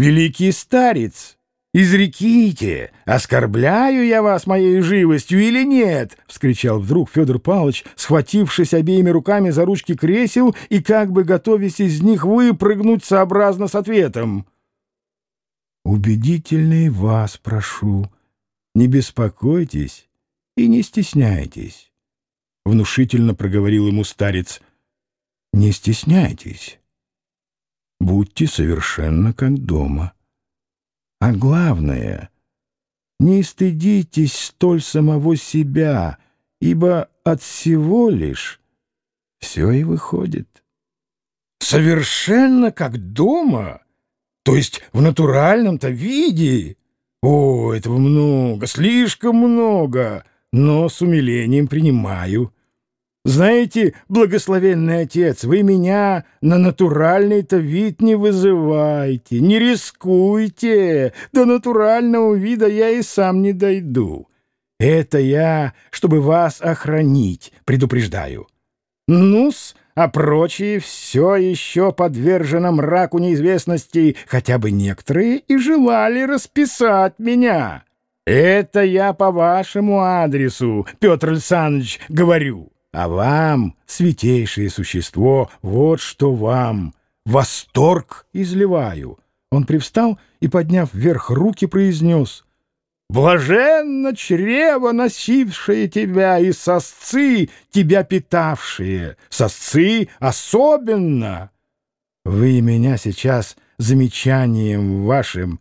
великий старец, изреките, оскорбляю я вас моей живостью или нет? — вскричал вдруг Федор Павлович, схватившись обеими руками за ручки кресел и как бы готовясь из них выпрыгнуть сообразно с ответом. «Убедительный вас прошу, не беспокойтесь и не стесняйтесь», — внушительно проговорил ему старец. «Не стесняйтесь» будьте совершенно как дома. А главное, не стыдитесь столь самого себя, ибо от всего лишь все и выходит. Совершенно как дома, то есть в натуральном-то виде. О, этого много, слишком много, но с умилением принимаю. Знаете, благословенный отец, вы меня на натуральный-то вид не вызывайте, не рискуйте. До натурального вида я и сам не дойду. Это я, чтобы вас охранить, предупреждаю. Ну-с, а прочие все еще подвержено мраку неизвестности, хотя бы некоторые и желали расписать меня. Это я по вашему адресу, Петр Александрович, говорю. А вам, святейшее существо, вот что вам, восторг изливаю. Он привстал и, подняв вверх руки, произнес «Блаженно чрево, носившее тебя, и сосцы, тебя питавшие, сосцы особенно!» Вы меня сейчас замечанием вашим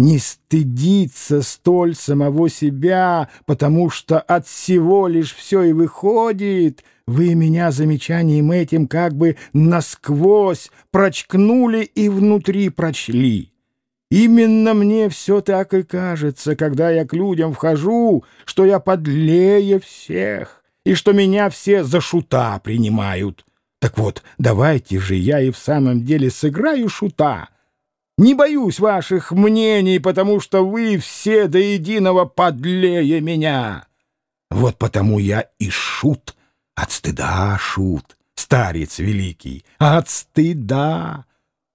не стыдиться столь самого себя, потому что от всего лишь все и выходит. Вы меня замечанием этим как бы насквозь прочкнули и внутри прочли. Именно мне все так и кажется, когда я к людям вхожу, что я подлее всех, и что меня все за шута принимают. Так вот, давайте же я и в самом деле сыграю шута, не боюсь ваших мнений, потому что вы все до единого подлее меня. Вот потому я и шут, от стыда шут, старец великий, от стыда,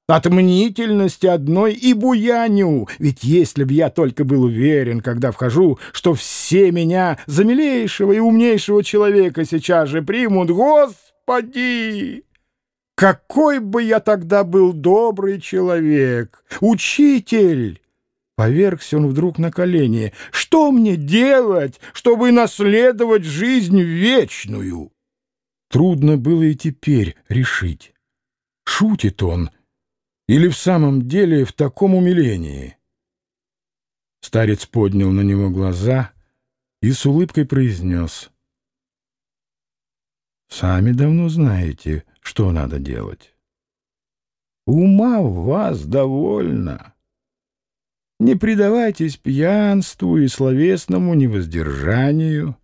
от мнительности одной и буяню. Ведь если б я только был уверен, когда вхожу, что все меня за милейшего и умнейшего человека сейчас же примут, Господи! Какой бы я тогда был добрый человек! Учитель!» Повергся он вдруг на колени. «Что мне делать, чтобы наследовать жизнь вечную?» Трудно было и теперь решить, шутит он или в самом деле в таком умилении. Старец поднял на него глаза и с улыбкой произнес. «Сами давно знаете, — что надо делать? Ума в вас довольно. Не предавайтесь пьянству и словесному невоздержанию,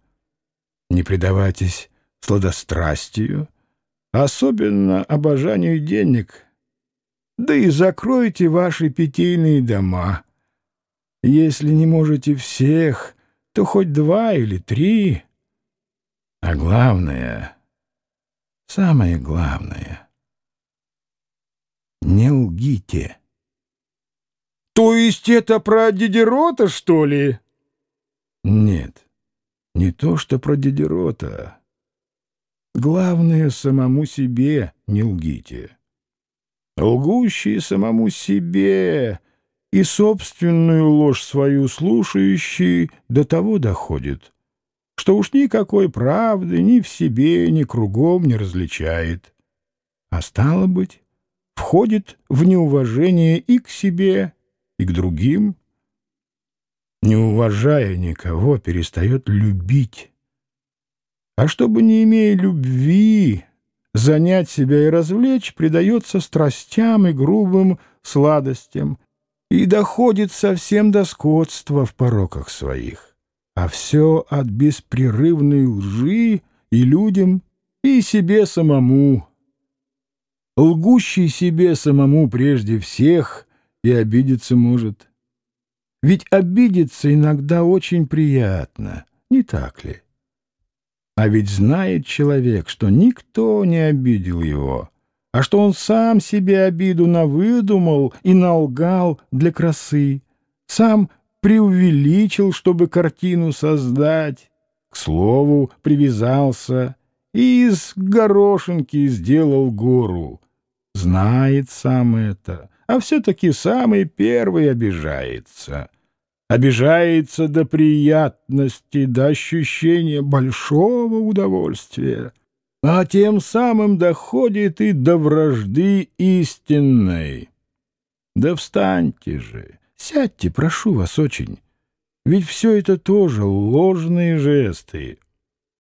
не предавайтесь сладострастию, особенно обожанию денег, да и закройте ваши питейные дома. Если не можете всех, то хоть два или три. А главное — Самое главное — не лгите. — То есть это про Дидерота, что ли? — Нет, не то, что про Дидерота. Главное — самому себе не лгите. Лгущие самому себе и собственную ложь свою слушающие до того доходит, что уж никакой правды ни в себе, ни кругом не различает. А стало быть, входит в неуважение и к себе, и к другим. Не уважая никого, перестает любить. А чтобы, не имея любви, занять себя и развлечь, предается страстям и грубым сладостям и доходит совсем до скотства в пороках своих а все от беспрерывной лжи и людям, и себе самому. Лгущий себе самому прежде всех и обидеться может. Ведь обидеться иногда очень приятно, не так ли? А ведь знает человек, что никто не обидел его, а что он сам себе обиду навыдумал и налгал для красы, сам преувеличил, чтобы картину создать, к слову, привязался и из горошинки сделал гору. Знает сам это, а все-таки самый первый обижается. Обижается до приятности, до ощущения большого удовольствия а тем самым доходит и до вражды истинной. Да встаньте же, сядьте, прошу вас очень, ведь все это тоже ложные жесты.